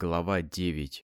Глава 9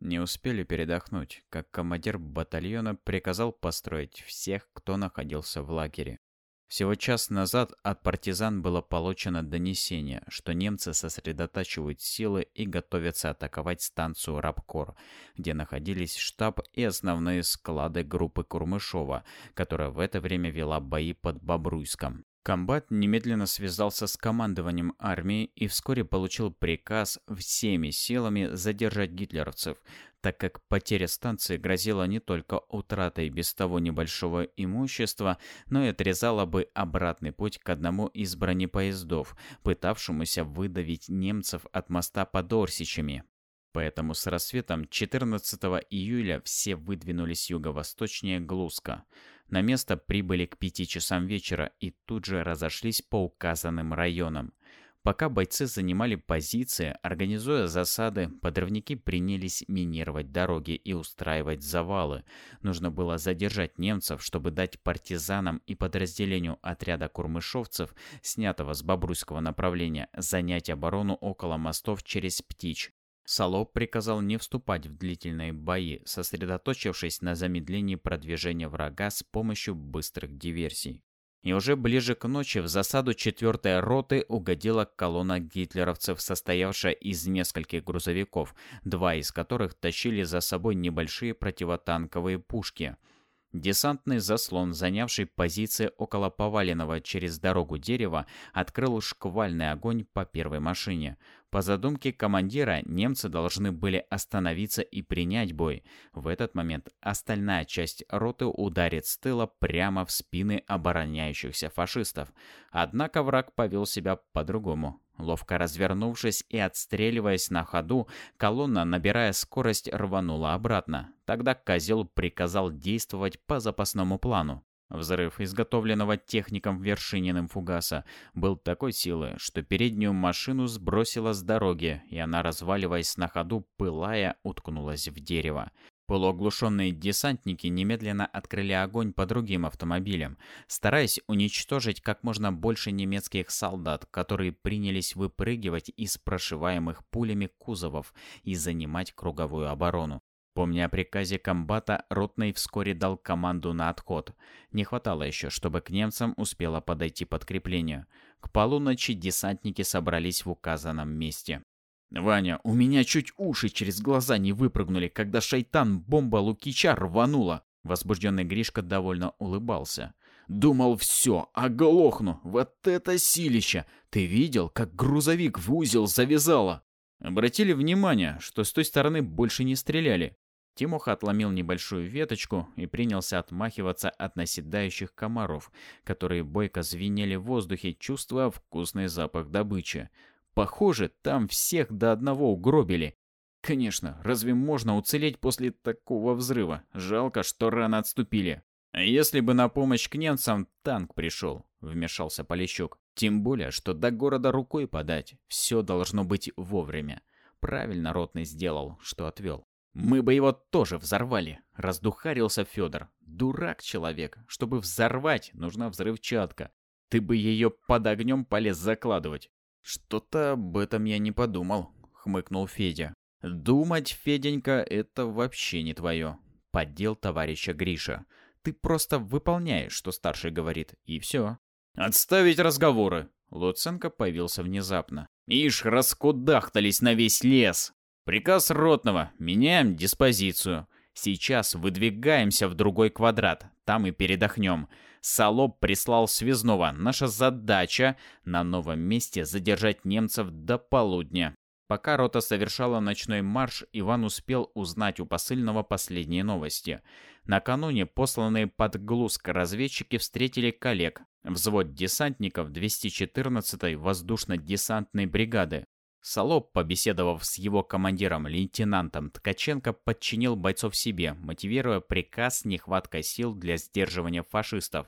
Не успели передохнуть, как командир батальона приказал построить всех, кто находился в лагере. Всего час назад от партизан было получено донесение, что немцы сосредотачивают силы и готовятся атаковать станцию Рабкор, где находились штаб и основные склады группы Курмышова, которая в это время вела бои под Бобруйском. Комбат немедленно связался с командованием армии и вскоре получил приказ всеми силами задержать гитлеровцев, так как потеря станции грозила не только утратой без того небольшого имущества, но и отрезала бы обратный путь к одному из бронепоездов, пытавшемуся выдавить немцев от моста под Орсичами. Поэтому с рассветом 14 июля все выдвинулись юго-восточнее Глуска. На место прибыли к пяти часам вечера и тут же разошлись по указанным районам. Пока бойцы занимали позиции, организуя засады, подрывники принялись минировать дороги и устраивать завалы. Нужно было задержать немцев, чтобы дать партизанам и подразделению отряда курмышовцев, снятого с Бобруйского направления, занять оборону около мостов через Птич. Солоб приказал не вступать в длительные бои, сосредоточившись на замедлении продвижения врага с помощью быстрых диверсий. И уже ближе к ночи в засаду 4-й роты угодила колонна гитлеровцев, состоявшая из нескольких грузовиков, два из которых тащили за собой небольшие противотанковые пушки – Десантный заслон, занявший позиции около поваленного через дорогу дерева, открыл шквальный огонь по первой машине. По задумке командира, немцы должны были остановиться и принять бой. В этот момент остальная часть роты ударит с тыла прямо в спины обороняющихся фашистов. Однако враг повел себя по-другому. Ловко развернувшись и отстреливаясь на ходу, колонна, набирая скорость, рванула обратно. Тогда Козел приказал действовать по запасному плану. Взрыв, изготовленного техником Вершининым фугаса, был такой силы, что переднюю машину сбросило с дороги, и она, разваливаясь на ходу, пылая, уткнулась в дерево. Полуоглушенные десантники немедленно открыли огонь по другим автомобилям, стараясь уничтожить как можно больше немецких солдат, которые принялись выпрыгивать из прошиваемых пулями кузовов и занимать круговую оборону. Помня о приказе комбата, Ротный вскоре дал команду на отход. Не хватало еще, чтобы к немцам успело подойти подкрепление. К полуночи десантники собрались в указанном месте. «Ваня, у меня чуть уши через глаза не выпрыгнули, когда шайтан-бомба Лукича рванула!» Возбужденный Гришка довольно улыбался. «Думал, все, оглохну! Вот это силище! Ты видел, как грузовик в узел завязало?» Обратили внимание, что с той стороны больше не стреляли. Тимоха отломил небольшую веточку и принялся отмахиваться от наседающих комаров, которые бойко звенели в воздухе, чувствуя вкусный запах добычи. Похоже, там всех до одного угробили. Конечно, разве можно уцелеть после такого взрыва? Жалко, что рано отступили. А если бы на помощь к немцам танк пришел, вмешался Полищук. Тем более, что до города рукой подать. Все должно быть вовремя. Правильно Ротный сделал, что отвел. Мы бы его тоже взорвали, раздухарился Федор. Дурак человек. Чтобы взорвать, нужна взрывчатка. Ты бы ее под огнем полез закладывать. «Что-то об этом я не подумал», — хмыкнул Федя. «Думать, Феденька, это вообще не твое. Поддел товарища Гриша. Ты просто выполняешь, что старший говорит, и все». «Отставить разговоры!» Луценко появился внезапно. «Ишь, раскудахтались на весь лес! Приказ ротного. Меняем диспозицию. Сейчас выдвигаемся в другой квадрат. Там и передохнем. Солоб прислал связного. Наша задача на новом месте задержать немцев до полудня. Пока рота совершала ночной марш, Иван успел узнать у посыльного последние новости. Накануне посланные под Глуск разведчики встретили коллег. Взвод десантников 214-й воздушно-десантной бригады Солоб, побеседовав с его командиром лейтенантом Ткаченко, подчинил бойцов себе, мотивируя приказ нехваткой сил для сдерживания фашистов.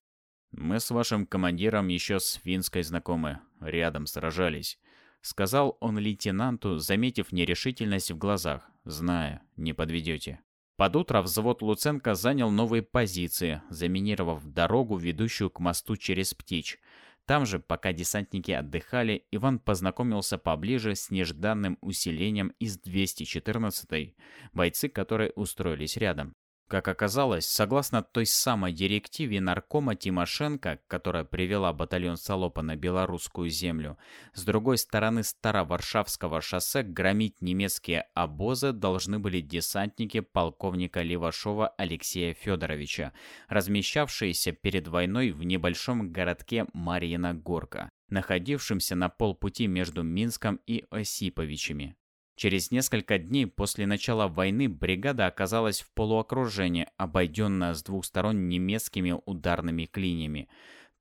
«Мы с вашим командиром еще с финской знакомы, рядом сражались», — сказал он лейтенанту, заметив нерешительность в глазах, зная, не подведете. Под утро взвод Луценко занял новые позиции, заминировав дорогу, ведущую к мосту через Птич — Там же, пока десантники отдыхали, Иван познакомился поближе с нежданным усилением из 214-й, бойцы которые устроились рядом. Как оказалось, согласно той самой директиве наркома Тимошенко, которая привела батальон Солопа на белорусскую землю, с другой стороны Староваршавского шоссе громить немецкие обозы должны были десантники полковника Левашова Алексея Федоровича, размещавшиеся перед войной в небольшом городке Марьина Горка, находившемся на полпути между Минском и Осиповичами. Через несколько дней после начала войны бригада оказалась в полуокружении, обойденная с двух сторон немецкими ударными клиньями.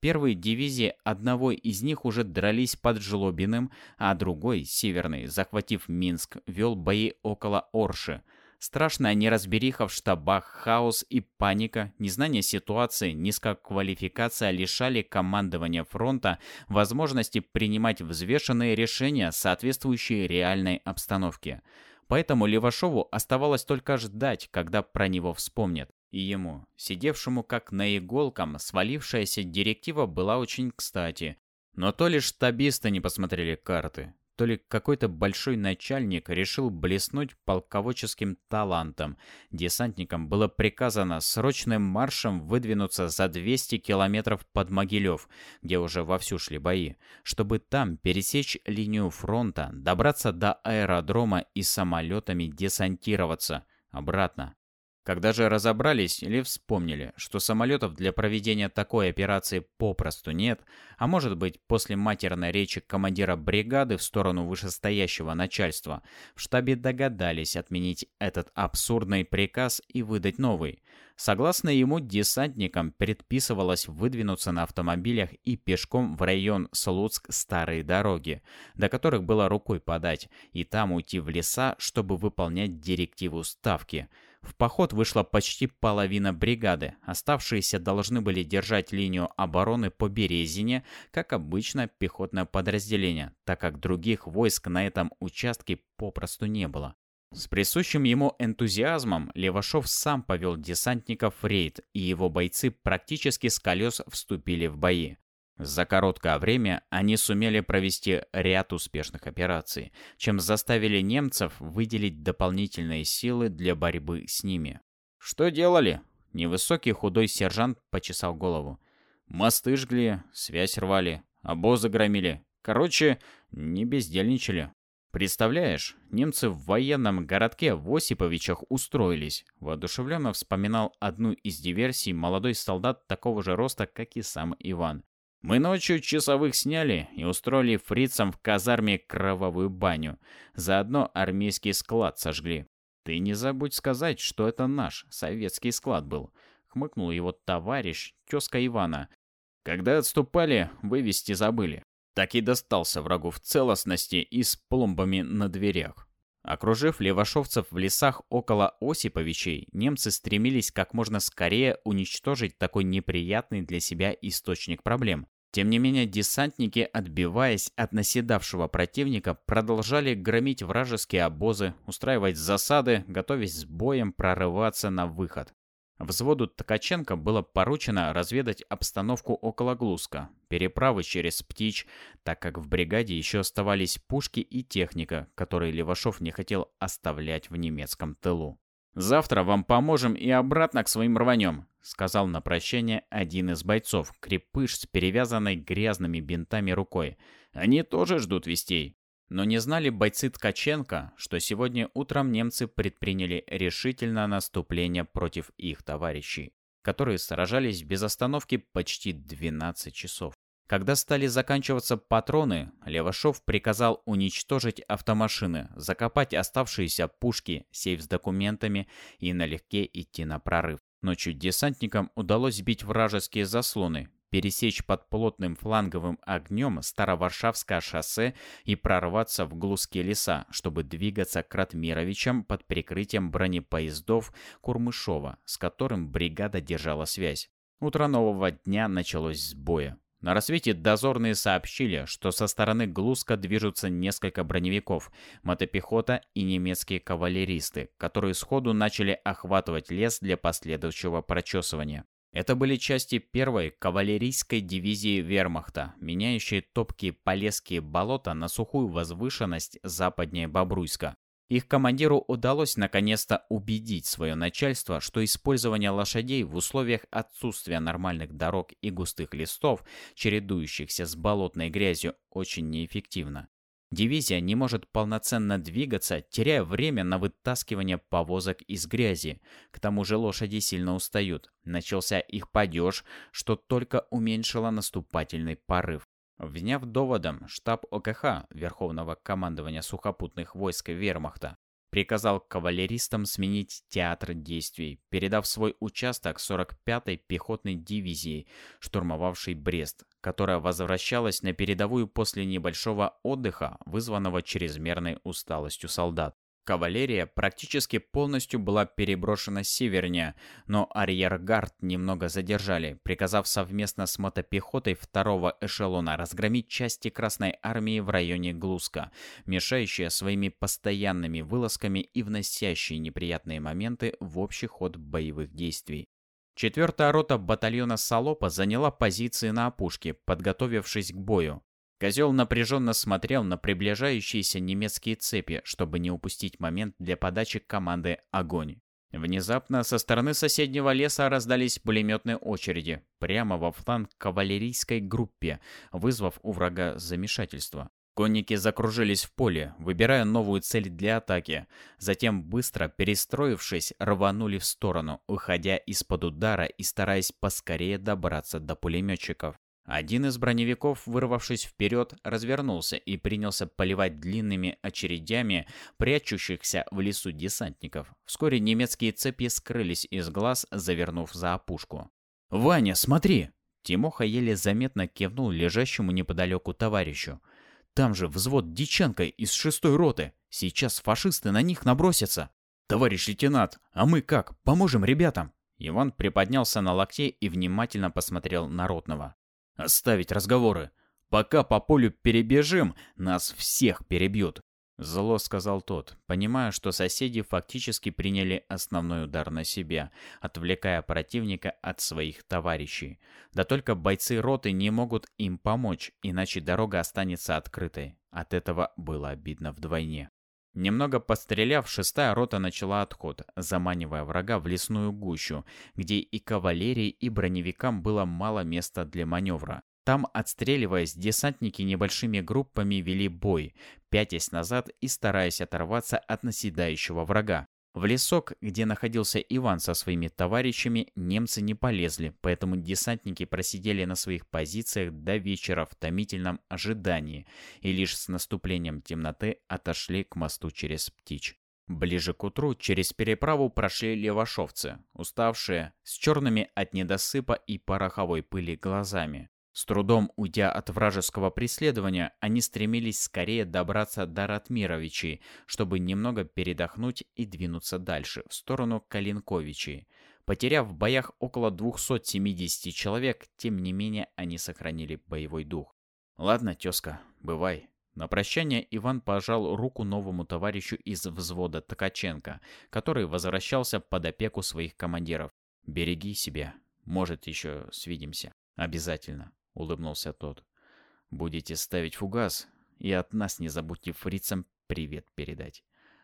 Первые дивизии одного из них уже дрались под Жлобиным, а другой, северный, захватив Минск, вел бои около Орши – Страшная неразбериха в штабах, хаос и паника, незнание ситуации, низкая квалификация лишали командования фронта возможности принимать взвешенные решения, соответствующие реальной обстановке. Поэтому Левашову оставалось только ждать, когда про него вспомнят. И ему, сидевшему как на иголкам, свалившаяся директива была очень кстати. Но то лишь штабисты не посмотрели карты, то ли какой-то большой начальник решил блеснуть полководческим талантом. Десантникам было приказано срочным маршем выдвинуться за 200 километров под Могилев, где уже вовсю шли бои, чтобы там пересечь линию фронта, добраться до аэродрома и самолетами десантироваться обратно. Когда же разобрались или вспомнили, что самолетов для проведения такой операции попросту нет, а может быть после матерной речи командира бригады в сторону вышестоящего начальства, в штабе догадались отменить этот абсурдный приказ и выдать новый. Согласно ему, десантникам предписывалось выдвинуться на автомобилях и пешком в район Слуцк-Старые дороги, до которых было рукой подать, и там уйти в леса, чтобы выполнять директиву Ставки – в поход вышла почти половина бригады. Оставшиеся должны были держать линию обороны по Березине, как обычно пехотное подразделение, так как других войск на этом участке попросту не было. С присущим ему энтузиазмом Левашов сам повел десантников в рейд, и его бойцы практически с колес вступили в бои. За короткое время они сумели провести ряд успешных операций, чем заставили немцев выделить дополнительные силы для борьбы с ними. «Что делали?» Невысокий худой сержант почесал голову. «Мосты жгли, связь рвали, обозы громили. Короче, не бездельничали. Представляешь, немцы в военном городке в Осиповичах устроились. Воодушевленно вспоминал одну из диверсий молодой солдат такого же роста, как и сам Иван. Мы ночью часовых сняли и устроили фрицам в казарме кровавую баню. Заодно армейский склад сожгли. Ты не забудь сказать, что это наш советский склад был. Хмыкнул его товарищ, тезка Ивана. Когда отступали, вывести забыли. Так и достался врагу в целостности и с пломбами на дверях. Окружив левашовцев в лесах около Осиповичей, немцы стремились как можно скорее уничтожить такой неприятный для себя источник проблем. Тем не менее, десантники, отбиваясь от наседавшего противника, продолжали громить вражеские обозы, устраивать засады, готовясь с боем прорываться на выход. Взводу Ткаченко было поручено разведать обстановку около Глуска, переправы через Птич, так как в бригаде еще оставались пушки и техника, которые Левашов не хотел оставлять в немецком тылу. «Завтра вам поможем и обратно к своим рванем», — сказал на прощание один из бойцов, крепыш с перевязанной грязными бинтами рукой. «Они тоже ждут вестей». Но не знали бойцы Ткаченко, что сегодня утром немцы предприняли решительное наступление против их товарищей, которые сражались без остановки почти 12 часов. Когда стали заканчиваться патроны, Левашов приказал уничтожить автомашины, закопать оставшиеся пушки, сейф с документами и налегке идти на прорыв. Ночью десантникам удалось сбить вражеские заслоны, пересечь под плотным фланговым огнем Староваршавское шоссе и прорваться в Глузские леса, чтобы двигаться к Ратмировичам под прикрытием бронепоездов Курмышова, с которым бригада держала связь. Утро нового дня началось с боя. На рассвете дозорные сообщили, что со стороны Глузка движутся несколько броневиков, мотопехота и немецкие кавалеристы, которые сходу начали охватывать лес для последующего прочесывания. Это были части первой кавалерийской дивизии вермахта, меняющие топкие полесские болота на сухую возвышенность западнее Бобруйска. Их командиру удалось наконец-то убедить свое начальство, что использование лошадей в условиях отсутствия нормальных дорог и густых листов, чередующихся с болотной грязью, очень неэффективно. Дивизия не может полноценно двигаться, теряя время на вытаскивание повозок из грязи. К тому же лошади сильно устают. Начался их падеж, что только уменьшило наступательный порыв. Вняв доводом, штаб ОКХ Верховного командования сухопутных войск Вермахта приказал кавалеристам сменить театр действий, передав свой участок 45-й пехотной дивизии, штурмовавшей Брест, которая возвращалась на передовую после небольшого отдыха, вызванного чрезмерной усталостью солдат. Кавалерия практически полностью была переброшена севернее, но арьергард немного задержали, приказав совместно с мотопехотой второго эшелона разгромить части Красной Армии в районе Глуска, мешающие своими постоянными вылазками и вносящие неприятные моменты в общий ход боевых действий. Четвертая рота батальона Салопа заняла позиции на опушке, подготовившись к бою. Козел напряженно смотрел на приближающиеся немецкие цепи, чтобы не упустить момент для подачи команды «Огонь». Внезапно со стороны соседнего леса раздались пулеметные очереди, прямо во фланг кавалерийской группе, вызвав у врага замешательство. Конники закружились в поле, выбирая новую цель для атаки. Затем, быстро перестроившись, рванули в сторону, уходя из-под удара и стараясь поскорее добраться до пулеметчиков. Один из броневиков, вырвавшись вперед, развернулся и принялся поливать длинными очередями прячущихся в лесу десантников. Вскоре немецкие цепи скрылись из глаз, завернув за опушку. «Ваня, смотри!» Тимоха еле заметно кивнул лежащему неподалеку товарищу. «Там же взвод Диченко из шестой роты. Сейчас фашисты на них набросятся!» «Товарищ лейтенант, а мы как? Поможем ребятам?» Иван приподнялся на локте и внимательно посмотрел на Ротного. Оставить разговоры. Пока по полю перебежим, нас всех перебьют. Зло сказал тот, понимая, что соседи фактически приняли основной удар на себя, отвлекая противника от своих товарищей. Да только бойцы роты не могут им помочь, иначе дорога останется открытой. От этого было обидно вдвойне. Немного постреляв, шестая рота начала отход, заманивая врага в лесную гущу, где и кавалерии, и броневикам было мало места для маневра. Там, отстреливаясь, десантники небольшими группами вели бой, пятясь назад и стараясь оторваться от наседающего врага. В лесок, где находился Иван со своими товарищами, немцы не полезли, поэтому десантники просидели на своих позициях до вечера в томительном ожидании и лишь с наступлением темноты отошли к мосту через Птич. Ближе к утру через переправу прошли левашовцы, уставшие, с черными от недосыпа и пороховой пыли глазами. С трудом уйдя от вражеского преследования, они стремились скорее добраться до Ратмировичей, чтобы немного передохнуть и двинуться дальше, в сторону Калинковичей. Потеряв в боях около 270 человек, тем не менее они сохранили боевой дух. «Ладно, тезка, бывай». На прощание Иван пожал руку новому товарищу из взвода Ткаченко, который возвращался под опеку своих командиров. «Береги себя. Может, еще свидимся. Обязательно». — улыбнулся тот. «Будете ставить фугас, и от нас не забудьте фрицам привет передать.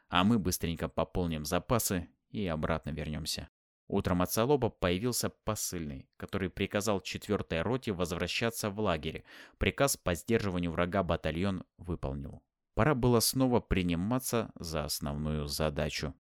А мы быстренько пополним запасы и обратно вернемся». Утром от Солоба появился посыльный, который приказал четвертой роте возвращаться в лагерь. Приказ по сдерживанию врага батальон выполнил. Пора было снова приниматься за основную задачу.